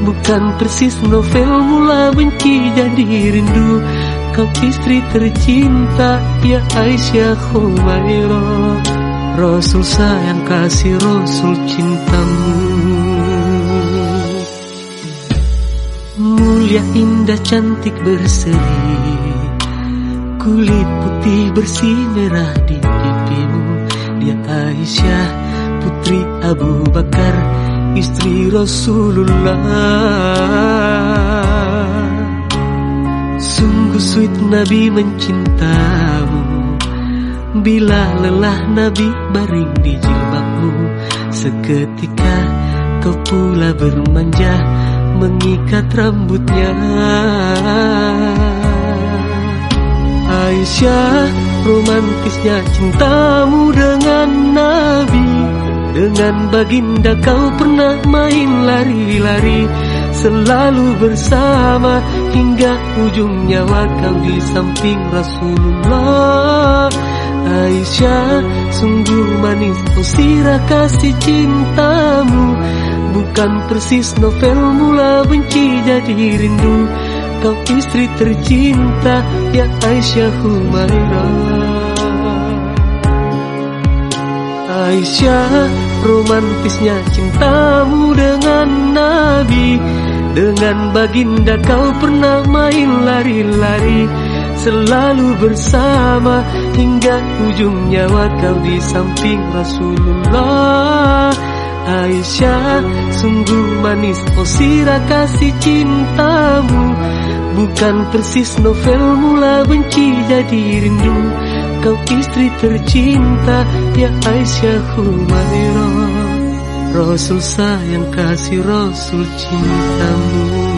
Bukan persis novel mula benci jadi rindu. Kau istri tercinta ya Aisyah Khumairah. Rasul sayang kasih Rasul cintamu. Mulia indah cantik berseri. Kulit putih bersih merah di pipimu. Dia Aisyah putri Abu Bakar istri Rasulullah. Sungguh sweet Nabi mencintamu. Bila lelah Nabi baring di jilbabmu. Seketika kau pula bermanja Mengikat rambutnya. Aisyah romantisnya cintamu dengan baginda kau pernah main lari-lari Selalu bersama hingga ujung nyawa kau di samping Rasulullah. Aisyah sungguh manis oh sirah kasih cintamu. Bukan persis novel mula benci jadi rindu. Kau istri tercinta ya Aisyah Humairah Aisyah romantisnya cintamu dengan Nabi. Dengan baginda kau pernah main lari-lari. Selalu bersama hingga ujung nyawa kau di samping Rasulullah. Aisyah sungguh manis oh sirah kasih cintamu. Bukan persis novel mula benci jadi rindu Kau istri tercinta ya Aisyah Humairah. Rasul sayang kasih Rasul cintamu